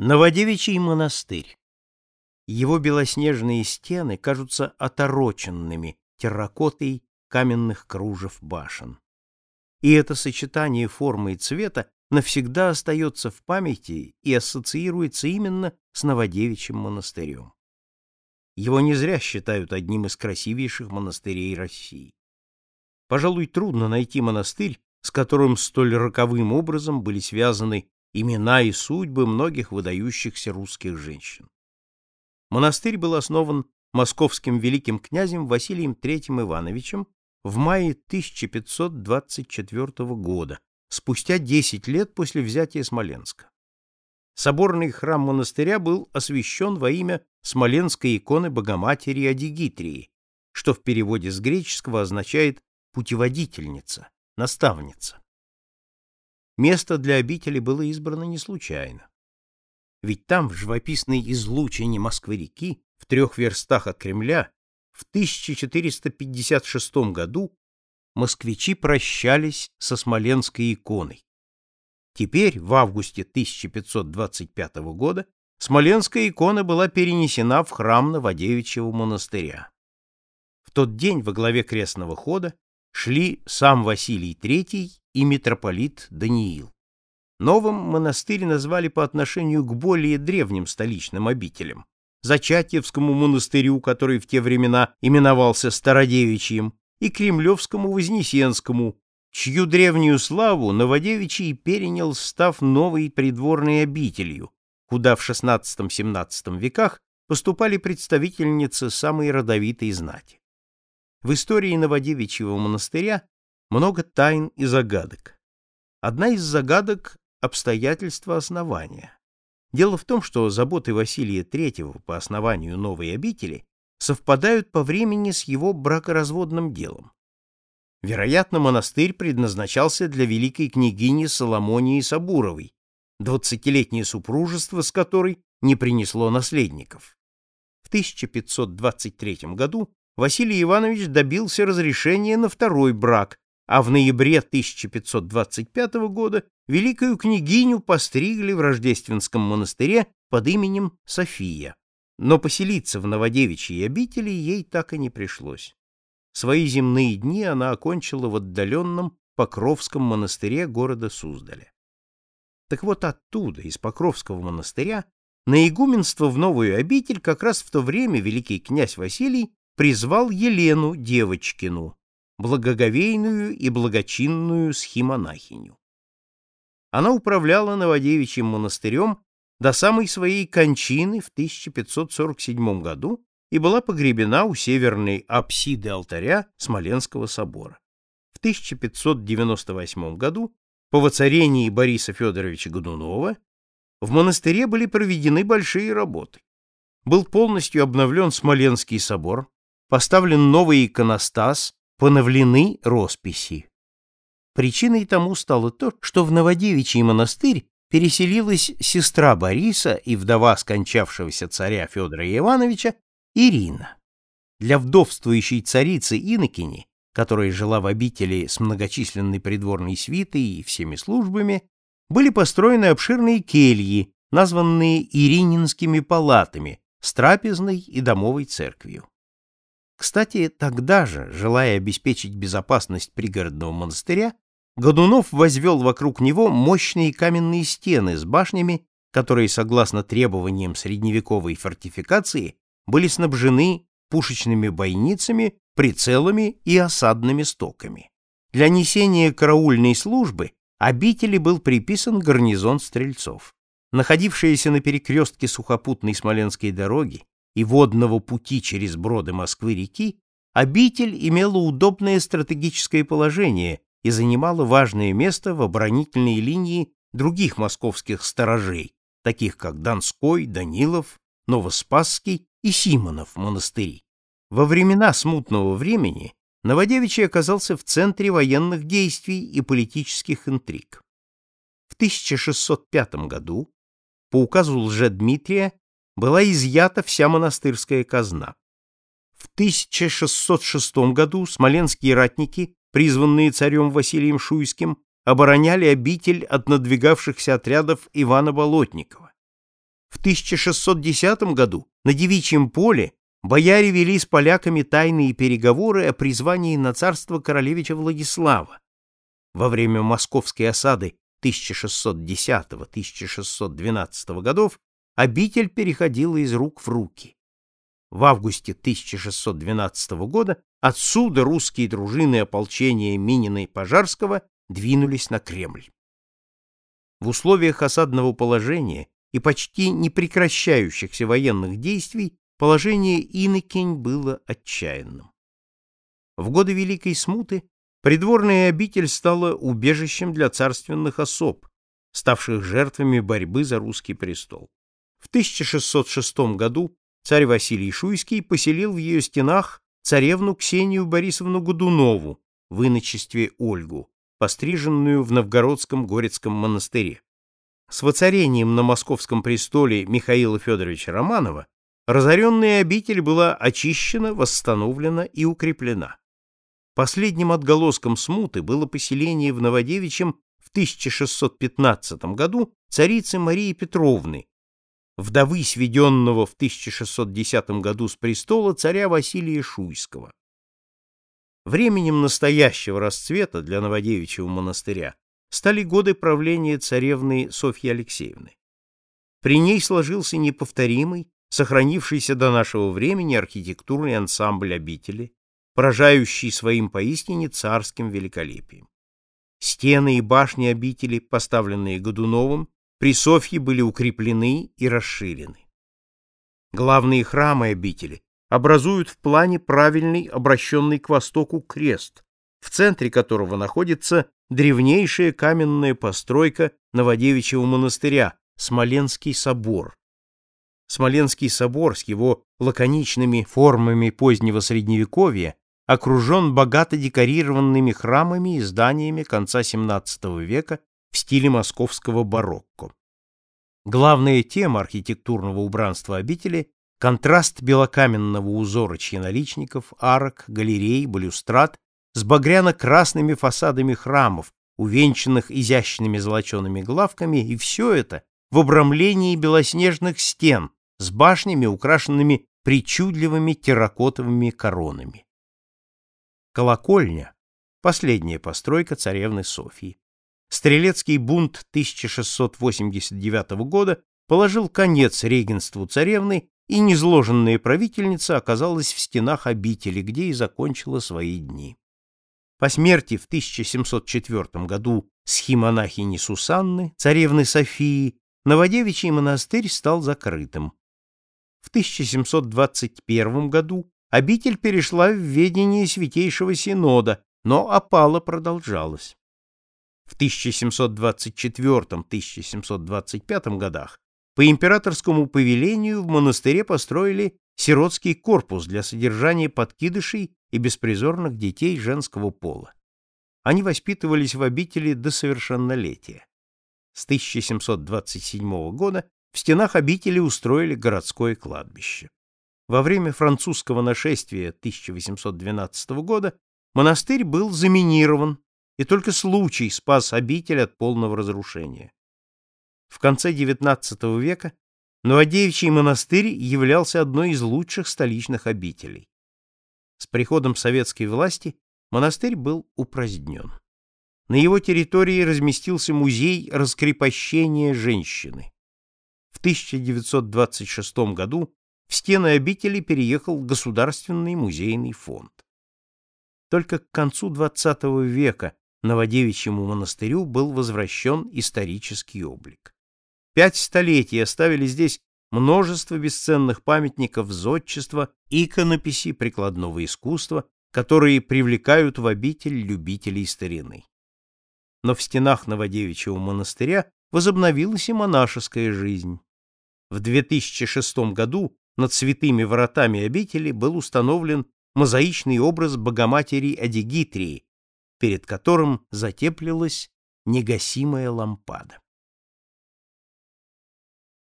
Новодевичий монастырь. Его белоснежные стены кажутся отороченными терракотой каменных кружев башен. И это сочетание формы и цвета навсегда остается в памяти и ассоциируется именно с Новодевичьим монастырем. Его не зря считают одним из красивейших монастырей России. Пожалуй, трудно найти монастырь, с которым столь роковым образом были связаны имена и судьбы многих выдающихся русских женщин. Монастырь был основан московским великим князем Василием III Ивановичем в мае 1524 года, спустя 10 лет после взятия Смоленска. Соборный храм монастыря был освящен во имя Смоленской иконы Богоматери Адигитрии, что в переводе с греческого означает «путеводительница», «наставница». Место для обители было избрано не случайно. Ведь там, в живописной излучине Москвы-реки, в трех верстах от Кремля, в 1456 году москвичи прощались со Смоленской иконой. Теперь, в августе 1525 года, Смоленская икона была перенесена в храм Новодевичьего монастыря. В тот день во главе крестного хода шли сам Василий III и митрополит Даниил. Новым монастырь назвали по отношению к более древним столичным обителям, Зачатьевскому монастырю, который в те времена именовался Стародевичьим, и Кремлевскому Вознесенскому, чью древнюю славу Новодевичий перенял, став новой придворной обителью, куда в XVI-XVII веках поступали представительницы самой родовитой знати. В истории Новодевичьего монастыря много тайн и загадок. Одна из загадок — обстоятельства основания. Дело в том, что заботы Василия III по основанию новой обители совпадают по времени с его бракоразводным делом. Вероятно, монастырь предназначался для великой княгини Соломонии Сабуровой, двадцатилетнее супружество с которой не принесло наследников. В 1523 году Василий Иванович добился разрешения на второй брак а в ноябре 1525 года великую княгиню постригли в Рождественском монастыре под именем София. Но поселиться в Новодевичьей обители ей так и не пришлось. Свои земные дни она окончила в отдаленном Покровском монастыре города Суздаля. Так вот оттуда, из Покровского монастыря, на игуменство в новую обитель как раз в то время великий князь Василий призвал Елену Девочкину, благоговейную и благочинную схимонахиню. Она управляла Новодевичьим монастырем до самой своей кончины в 1547 году и была погребена у северной апсиды алтаря Смоленского собора. В 1598 году по воцарении Бориса Федоровича Годунова в монастыре были проведены большие работы. Был полностью обновлен Смоленский собор, поставлен новый иконостас, поновлены росписи. Причиной тому стало то, что в Новодевичий монастырь переселилась сестра Бориса и вдова скончавшегося царя Федора Ивановича Ирина. Для вдовствующей царицы Инокини, которая жила в обители с многочисленной придворной свитой и всеми службами, были построены обширные кельи, названные Ирининскими палатами, с трапезной и домовой церковью. Кстати, тогда же, желая обеспечить безопасность пригородного монастыря, Годунов возвел вокруг него мощные каменные стены с башнями, которые, согласно требованиям средневековой фортификации, были снабжены пушечными бойницами, прицелами и осадными стоками. Для несения караульной службы обители был приписан гарнизон стрельцов. Находившаяся на перекрестке сухопутной Смоленской дороги и водного пути через броды Москвы-реки, обитель имела удобное стратегическое положение и занимала важное место в оборонительной линии других московских сторожей, таких как Донской, Данилов, Новоспасский и Симонов монастыри. Во времена смутного времени Новодевичий оказался в центре военных действий и политических интриг. В 1605 году по указу Лжедмитрия была изъята вся монастырская казна. В 1606 году смоленские ратники, призванные царем Василием Шуйским, обороняли обитель от надвигавшихся отрядов Ивана Болотникова. В 1610 году на Девичьем поле бояре вели с поляками тайные переговоры о призвании на царство королевича Владислава. Во время московской осады 1610-1612 годов обитель переходила из рук в руки. В августе 1612 года отсюда русские дружины ополчения Минина и Пожарского двинулись на Кремль. В условиях осадного положения и почти непрекращающихся военных действий положение Иннокень было отчаянным. В годы Великой Смуты придворная обитель стала убежищем для царственных особ, ставших жертвами борьбы за русский престол. В 1606 году царь Василий Шуйский поселил в ее стенах царевну Ксению Борисовну Годунову в иночестве Ольгу, постриженную в Новгородском Горецком монастыре. С воцарением на московском престоле Михаила Федоровича Романова разоренная обитель была очищена, восстановлена и укреплена. Последним отголоском смуты было поселение в Новодевичьем в 1615 году царицы Марии Петровны, вдовы сведенного в 1610 году с престола царя Василия Шуйского. Временем настоящего расцвета для Новодевичьего монастыря стали годы правления царевны Софьи Алексеевны. При ней сложился неповторимый, сохранившийся до нашего времени архитектурный ансамбль обители, поражающий своим поистине царским великолепием. Стены и башни обители, поставленные Годуновым, при Софье были укреплены и расширены. Главные храмы обители образуют в плане правильный, обращенный к востоку крест, в центре которого находится древнейшая каменная постройка Новодевичьего монастыря Смоленский собор. Смоленский собор с его лаконичными формами позднего средневековья окружен богато декорированными храмами и зданиями конца XVII века в стиле московского барокко. Главная тема архитектурного убранства обители Контраст белокаменного узора чьяноличников, арок, галерей, балюстрат с багряно-красными фасадами храмов, увенчанных изящными золочеными главками, и все это в обрамлении белоснежных стен с башнями, украшенными причудливыми терракотовыми коронами. Колокольня — последняя постройка царевны Софии. Стрелецкий бунт 1689 года положил конец регенству царевны и незложенная правительница оказалась в стенах обители, где и закончила свои дни. По смерти в 1704 году схимонахини Сусанны, царевны Софии, Новодевичий монастырь стал закрытым. В 1721 году обитель перешла в ведение Святейшего Синода, но опала продолжалась. В 1724-1725 годах по императорскому повелению в монастыре построили сиротский корпус для содержания подкидышей и беспризорных детей женского пола. Они воспитывались в обители до совершеннолетия. С 1727 года в стенах обители устроили городское кладбище. Во время французского нашествия 1812 года монастырь был заминирован, и только случай спас обитель от полного разрушения. В конце XIX века Новодевичий монастырь являлся одной из лучших столичных обителей. С приходом советской власти монастырь был упразднен. На его территории разместился музей раскрепощения женщины. В 1926 году в стены обители переехал Государственный музейный фонд. Только к концу XX века Новодевичьему монастырю был возвращен исторический облик. Пять столетий оставили здесь множество бесценных памятников зодчества, иконописи, прикладного искусства, которые привлекают в обитель любителей старины. Но в стенах Новодевичьего монастыря возобновилась и монашеская жизнь. В 2006 году над святыми воротами обители был установлен мозаичный образ Богоматери Адигитрии, перед которым затеплилась негасимая лампада.